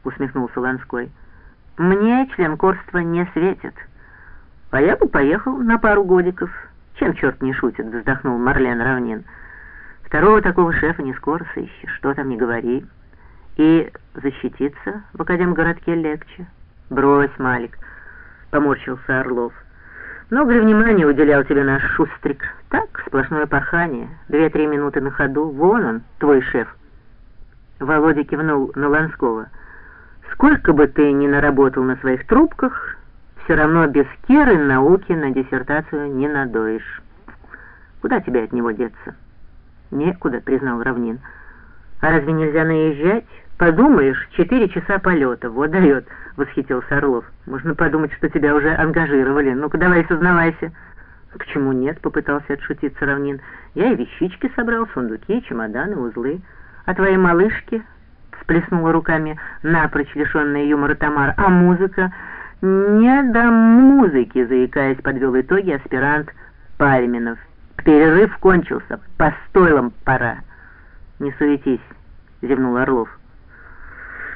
— усмехнулся Ланской. «Мне членкорство не светит. А я бы поехал на пару годиков. Чем черт не шутит?» — вздохнул Марлен Равнин. «Второго такого шефа не скоро сыщешь, что там не говори. И защититься в академгородке легче. Брось, Малик», — поморщился Орлов. «Много внимания уделял тебе наш шустрик? Так, сплошное пахание, две-три минуты на ходу. Вон он, твой шеф». Володя кивнул на Ланского. «Сколько бы ты ни наработал на своих трубках, все равно без Киры науки на диссертацию не надоишь. Куда тебе от него деться?» «Некуда», — признал Равнин. «А разве нельзя наезжать? Подумаешь, четыре часа полета, вот дает», — восхитился Орлов. «Можно подумать, что тебя уже ангажировали. Ну-ка, давай сознавайся». «Почему нет?» — попытался отшутиться Равнин. «Я и вещички собрал, сундуки, чемоданы, узлы». «А твоей малышки?» — всплеснула руками напрочь лишенная юмора Тамара. «А музыка?» «Не до музыки», — заикаясь, подвел итоги аспирант Пальминов. «Перерыв кончился, по стойлам пора». «Не суетись», — зевнул Орлов.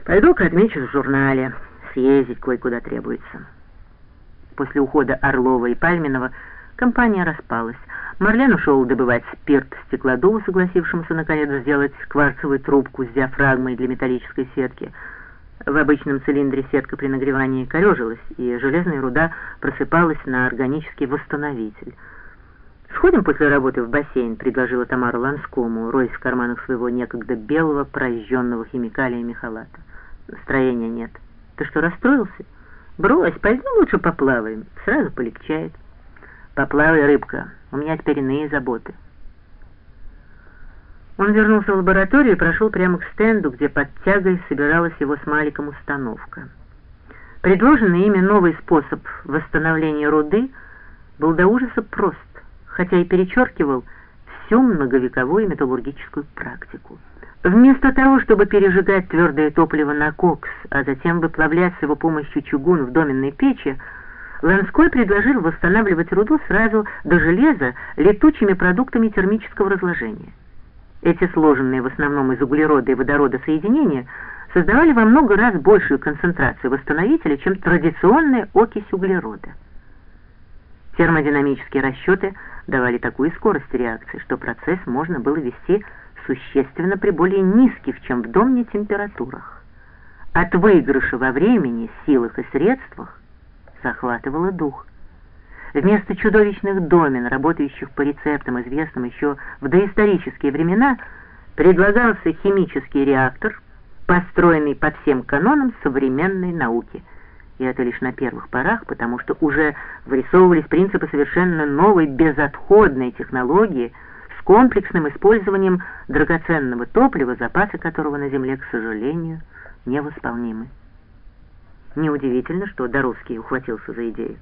«Пойду-ка отмечу в журнале, съездить кое-куда требуется». После ухода Орлова и Пальминова компания распалась. Марлен ушел добывать спирт стеклодуву, согласившемуся наконец сделать кварцевую трубку с диафрагмой для металлической сетки. В обычном цилиндре сетка при нагревании корежилась, и железная руда просыпалась на органический восстановитель. «Сходим после работы в бассейн», — предложила Тамара Ланскому, роясь в карманах своего некогда белого, прожженного химикалиями халата. «Настроения нет. Ты что, расстроился? Брось, пойдем лучше поплаваем, сразу полегчает». «Поплавай, рыбка, у меня теперь иные заботы». Он вернулся в лабораторию и прошел прямо к стенду, где под тягой собиралась его с Маликом установка. Предложенный ими новый способ восстановления руды был до ужаса прост, хотя и перечеркивал всю многовековую металлургическую практику. Вместо того, чтобы пережигать твердое топливо на кокс, а затем выплавлять с его помощью чугун в доменной печи, Ланской предложил восстанавливать руду сразу до железа летучими продуктами термического разложения. Эти сложенные в основном из углерода и водорода соединения создавали во много раз большую концентрацию восстановителя, чем традиционная окись углерода. Термодинамические расчеты давали такую скорость реакции, что процесс можно было вести существенно при более низких, чем в домне, температурах. От выигрыша во времени, силах и средствах захватывало дух. Вместо чудовищных домен, работающих по рецептам, известным еще в доисторические времена, предлагался химический реактор, построенный по всем канонам современной науки. И это лишь на первых порах, потому что уже вырисовывались принципы совершенно новой безотходной технологии с комплексным использованием драгоценного топлива, запасы которого на Земле, к сожалению, невосполнимы. Неудивительно, что Доровский ухватился за идею.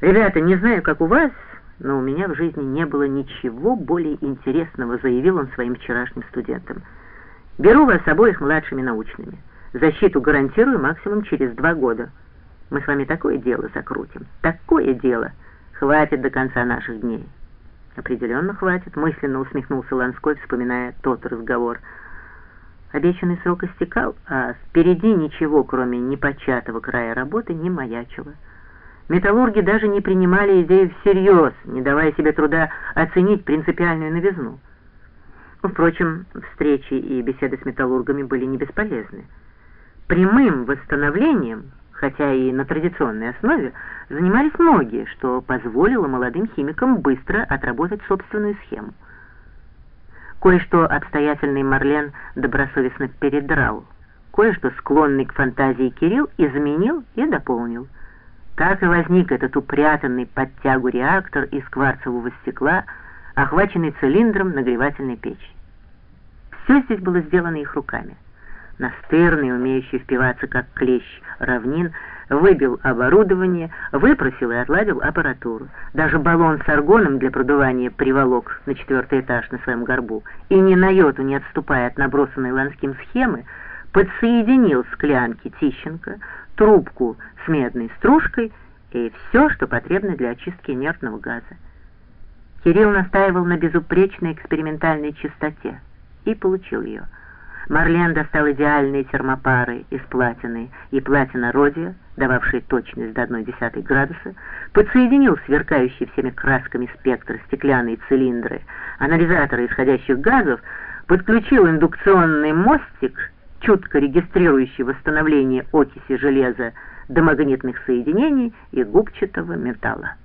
«Ребята, не знаю, как у вас, но у меня в жизни не было ничего более интересного», заявил он своим вчерашним студентам. «Беру вас обоих младшими научными. Защиту гарантирую максимум через два года. Мы с вами такое дело закрутим. Такое дело. Хватит до конца наших дней». «Определенно хватит», — мысленно усмехнулся Ланской, вспоминая тот разговор — Обещанный срок истекал, а впереди ничего, кроме непочатого края работы, не маячило. Металлурги даже не принимали идею всерьез, не давая себе труда оценить принципиальную новизну. Впрочем, встречи и беседы с металлургами были не бесполезны. Прямым восстановлением, хотя и на традиционной основе, занимались многие, что позволило молодым химикам быстро отработать собственную схему. Кое-что обстоятельный Марлен добросовестно передрал, кое-что склонный к фантазии Кирилл изменил и дополнил. Так и возник этот упрятанный под тягу реактор из кварцевого стекла, охваченный цилиндром нагревательной печи. Все здесь было сделано их руками. Настырный, умеющий впиваться как клещ равнин, выбил оборудование, выпросил и отладил аппаратуру. Даже баллон с аргоном для продувания приволок на четвертый этаж на своем горбу и ни на йоту не отступая от набросанной Ланским схемы, подсоединил склянки Тищенко, трубку с медной стружкой и все, что потребно для очистки инертного газа. Кирилл настаивал на безупречной экспериментальной чистоте и получил ее – Марлен достал идеальные термопары из платины и платина-родия, дававшие точность до 1,1 градуса, подсоединил сверкающие всеми красками спектр стеклянные цилиндры, анализаторы исходящих газов, подключил индукционный мостик, чутко регистрирующий восстановление окиси железа до магнитных соединений и губчатого металла.